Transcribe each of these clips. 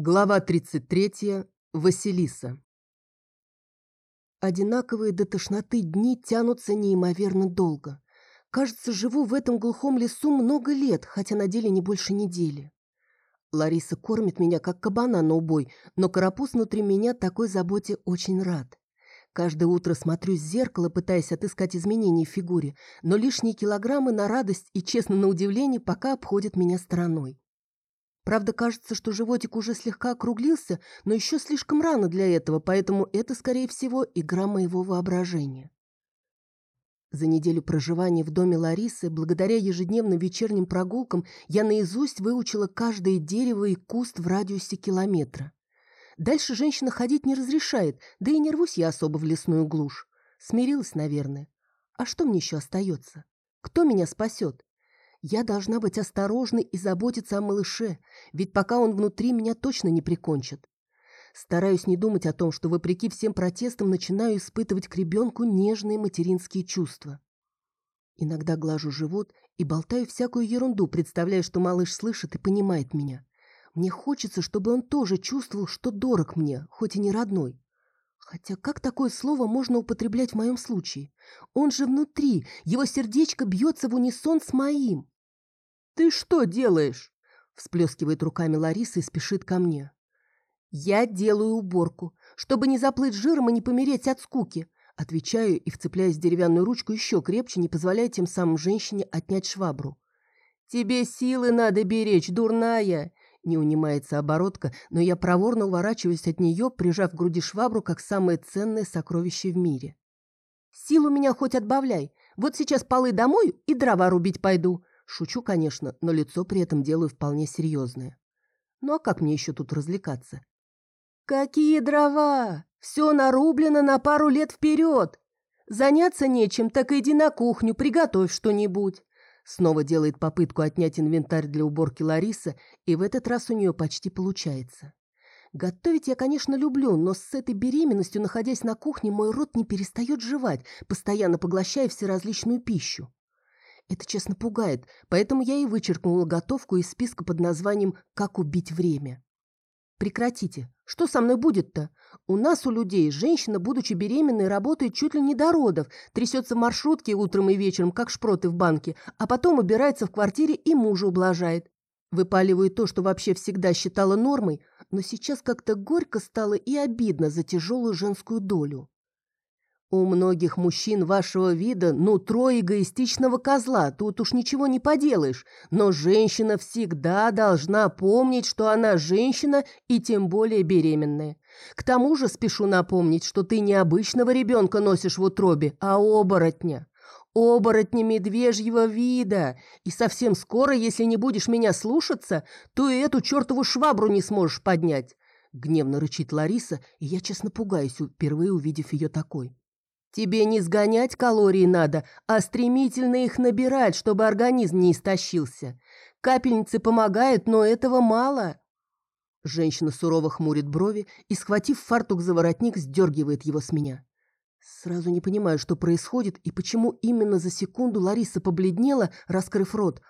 Глава 33. Василиса. Одинаковые до тошноты дни тянутся неимоверно долго. Кажется, живу в этом глухом лесу много лет, хотя на деле не больше недели. Лариса кормит меня, как кабана на убой, но карапуз внутри меня такой заботе очень рад. Каждое утро смотрю в зеркало, пытаясь отыскать изменения в фигуре, но лишние килограммы на радость и, честно, на удивление, пока обходят меня стороной. Правда, кажется, что животик уже слегка округлился, но еще слишком рано для этого, поэтому это, скорее всего, игра моего воображения. За неделю проживания в доме Ларисы, благодаря ежедневным вечерним прогулкам, я наизусть выучила каждое дерево и куст в радиусе километра. Дальше женщина ходить не разрешает, да и не рвусь я особо в лесную глушь. Смирилась, наверное. А что мне еще остается? Кто меня спасет? Я должна быть осторожной и заботиться о малыше, ведь пока он внутри, меня точно не прикончат. Стараюсь не думать о том, что, вопреки всем протестам, начинаю испытывать к ребенку нежные материнские чувства. Иногда глажу живот и болтаю всякую ерунду, представляя, что малыш слышит и понимает меня. Мне хочется, чтобы он тоже чувствовал, что дорог мне, хоть и не родной. Хотя как такое слово можно употреблять в моем случае? Он же внутри, его сердечко бьется в унисон с моим. «Ты что делаешь?» – всплескивает руками Лариса и спешит ко мне. «Я делаю уборку, чтобы не заплыть жиром и не помереть от скуки», отвечаю и, вцепляясь в деревянную ручку еще крепче, не позволяя тем самым женщине отнять швабру. «Тебе силы надо беречь, дурная!» Не унимается оборотка, но я проворно уворачиваюсь от нее, прижав к груди швабру, как самое ценное сокровище в мире. «Силу меня хоть отбавляй. Вот сейчас полы домой и дрова рубить пойду». Шучу, конечно, но лицо при этом делаю вполне серьезное. Ну а как мне еще тут развлекаться? «Какие дрова? Все нарублено на пару лет вперед. Заняться нечем, так иди на кухню, приготовь что-нибудь». Снова делает попытку отнять инвентарь для уборки Лариса, и в этот раз у нее почти получается. Готовить я, конечно, люблю, но с этой беременностью, находясь на кухне, мой рот не перестает жевать, постоянно поглощая всеразличную пищу. Это, честно, пугает, поэтому я и вычеркнула готовку из списка под названием «Как убить время». Прекратите. Что со мной будет-то? У нас, у людей, женщина, будучи беременной, работает чуть ли не до родов, трясется в маршрутке утром и вечером, как шпроты в банке, а потом убирается в квартире и мужа ублажает. Выпаливаю то, что вообще всегда считала нормой, но сейчас как-то горько стало и обидно за тяжелую женскую долю. У многих мужчин вашего вида нутро эгоистичного козла, тут уж ничего не поделаешь, но женщина всегда должна помнить, что она женщина и тем более беременная. К тому же спешу напомнить, что ты не обычного ребенка носишь в утробе, а оборотня. Оборотня медвежьего вида. И совсем скоро, если не будешь меня слушаться, то и эту чертову швабру не сможешь поднять. Гневно рычит Лариса, и я честно пугаюсь, впервые увидев ее такой. Тебе не сгонять калории надо, а стремительно их набирать, чтобы организм не истощился. Капельницы помогают, но этого мало. Женщина сурово хмурит брови и, схватив фартук за воротник, сдергивает его с меня. Сразу не понимаю, что происходит и почему именно за секунду Лариса побледнела, раскрыв рот,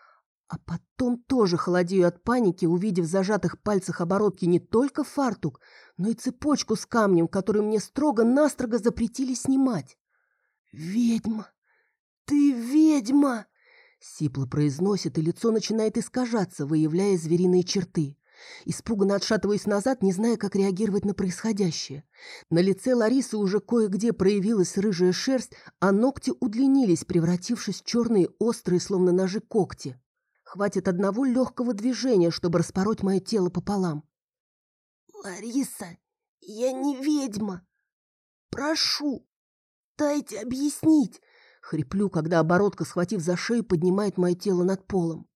а потом тоже холодею от паники, увидев в зажатых пальцах оборотки не только фартук, но и цепочку с камнем, которую мне строго-настрого запретили снимать. «Ведьма! Ты ведьма!» Сипло произносит, и лицо начинает искажаться, выявляя звериные черты. Испуганно отшатываясь назад, не зная, как реагировать на происходящее. На лице Ларисы уже кое-где проявилась рыжая шерсть, а ногти удлинились, превратившись в черные острые, словно ножи когти. Хватит одного легкого движения, чтобы распороть мое тело пополам. «Лариса, я не ведьма. Прошу, дайте объяснить!» Хриплю, когда оборотка, схватив за шею, поднимает мое тело над полом.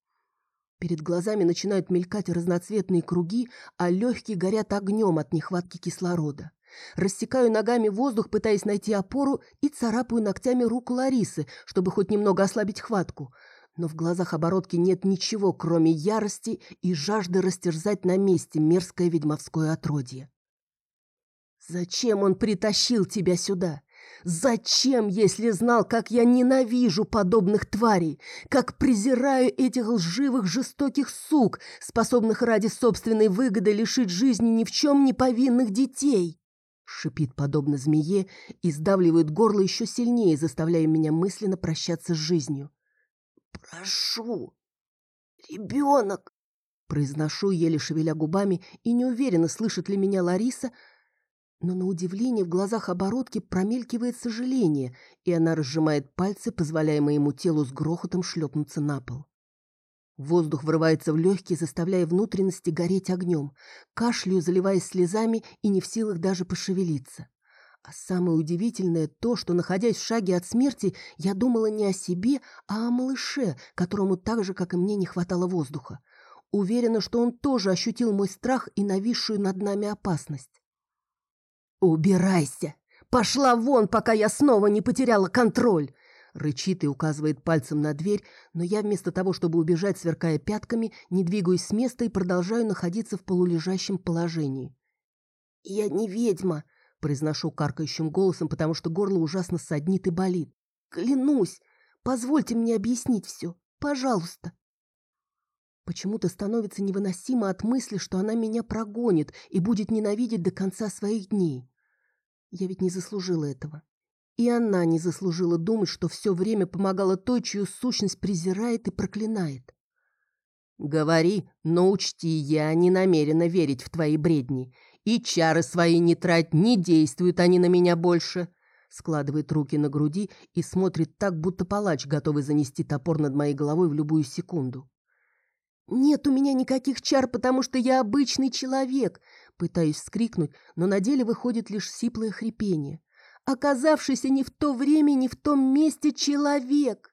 Перед глазами начинают мелькать разноцветные круги, а легкие горят огнем от нехватки кислорода. Рассекаю ногами воздух, пытаясь найти опору, и царапаю ногтями руку Ларисы, чтобы хоть немного ослабить хватку но в глазах оборотки нет ничего, кроме ярости и жажды растерзать на месте мерзкое ведьмовское отродье. «Зачем он притащил тебя сюда? Зачем, если знал, как я ненавижу подобных тварей, как презираю этих лживых жестоких сук, способных ради собственной выгоды лишить жизни ни в чем не повинных детей? Шипит подобно змее и сдавливает горло еще сильнее, заставляя меня мысленно прощаться с жизнью. «Прошу, ребенок!» Произношу, еле шевеля губами, и не уверена, слышит ли меня Лариса, но на удивление в глазах оборотки промелькивает сожаление, и она разжимает пальцы, позволяя моему телу с грохотом шлепнуться на пол. Воздух врывается в легкие, заставляя внутренности гореть огнем, кашляю, заливаясь слезами и не в силах даже пошевелиться. А самое удивительное то, что, находясь в шаге от смерти, я думала не о себе, а о малыше, которому так же, как и мне, не хватало воздуха. Уверена, что он тоже ощутил мой страх и нависшую над нами опасность. «Убирайся! Пошла вон, пока я снова не потеряла контроль!» Рычит и указывает пальцем на дверь, но я вместо того, чтобы убежать, сверкая пятками, не двигаюсь с места и продолжаю находиться в полулежащем положении. «Я не ведьма!» – произношу каркающим голосом, потому что горло ужасно саднит и болит. «Клянусь! Позвольте мне объяснить все! Пожалуйста!» Почему-то становится невыносимо от мысли, что она меня прогонит и будет ненавидеть до конца своих дней. Я ведь не заслужила этого. И она не заслужила думать, что все время помогала той, чью сущность презирает и проклинает. «Говори, но учти, я не намерена верить в твои бредни. И чары свои не трать, не действуют они на меня больше». Складывает руки на груди и смотрит так, будто палач, готовый занести топор над моей головой в любую секунду. «Нет у меня никаких чар, потому что я обычный человек!» Пытаюсь вскрикнуть, но на деле выходит лишь сиплое хрипение. «Оказавшийся не в то время, не в том месте человек!»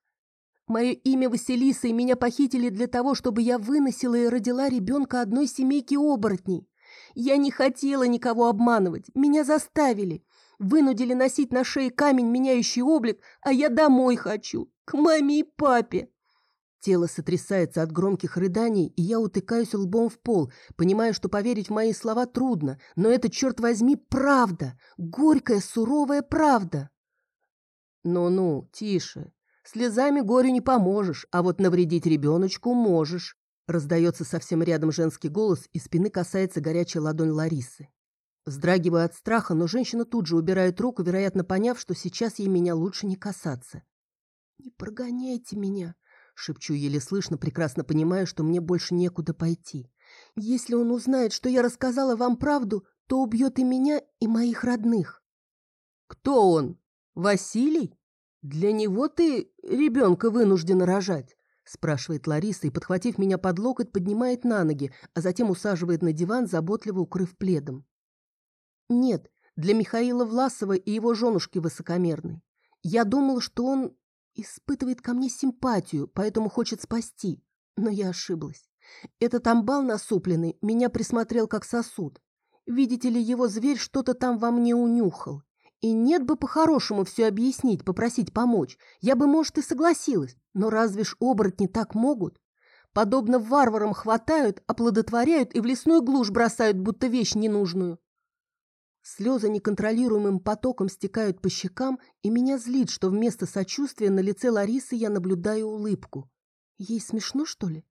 Мое имя Василиса, и меня похитили для того, чтобы я выносила и родила ребенка одной семейки оборотней. Я не хотела никого обманывать, меня заставили. Вынудили носить на шее камень, меняющий облик, а я домой хочу, к маме и папе. Тело сотрясается от громких рыданий, и я утыкаюсь лбом в пол, понимая, что поверить в мои слова трудно, но это, черт возьми, правда, горькая, суровая правда. Ну-ну, тише. Слезами горю не поможешь, а вот навредить ребеночку можешь. Раздается совсем рядом женский голос, и спины касается горячая ладонь Ларисы. Вздрагиваю от страха, но женщина тут же убирает руку, вероятно, поняв, что сейчас ей меня лучше не касаться. «Не прогоняйте меня», Шепчу еле слышно, прекрасно понимая, что мне больше некуда пойти. Если он узнает, что я рассказала вам правду, то убьет и меня, и моих родных. Кто он? Василий? Для него ты ребенка вынуждена рожать? Спрашивает Лариса и, подхватив меня под локоть, поднимает на ноги, а затем усаживает на диван, заботливо укрыв пледом. Нет, для Михаила Власова и его женушки высокомерный. Я думал, что он испытывает ко мне симпатию, поэтому хочет спасти. Но я ошиблась. Этот амбал насупленный меня присмотрел как сосуд. Видите ли, его зверь что-то там во мне унюхал. И нет бы по-хорошему все объяснить, попросить помочь. Я бы, может, и согласилась. Но разве ж оборотни так могут? Подобно варварам хватают, оплодотворяют и в лесную глушь бросают, будто вещь ненужную. Слезы неконтролируемым потоком стекают по щекам, и меня злит, что вместо сочувствия на лице Ларисы я наблюдаю улыбку. Ей смешно, что ли?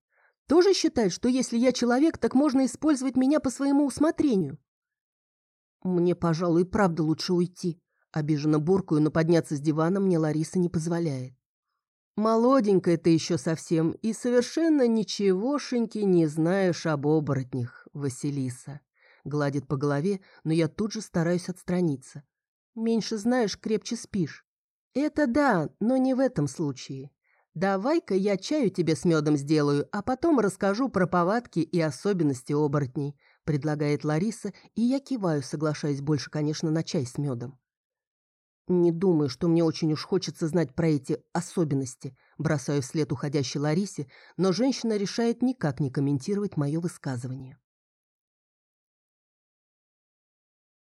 Тоже считает, что если я человек, так можно использовать меня по своему усмотрению? Мне, пожалуй, правда лучше уйти. Обиженно буркую, но подняться с дивана мне Лариса не позволяет. Молоденькая ты еще совсем и совершенно ничегошеньки не знаешь об оборотнях, Василиса. Гладит по голове, но я тут же стараюсь отстраниться. Меньше знаешь, крепче спишь. Это да, но не в этом случае. Давай-ка я чаю тебе с медом сделаю, а потом расскажу про повадки и особенности оборотней, предлагает Лариса, и я киваю, соглашаясь больше, конечно, на чай с медом. Не думаю, что мне очень уж хочется знать про эти особенности, бросаю вслед уходящей Ларисе, но женщина решает никак не комментировать мое высказывание.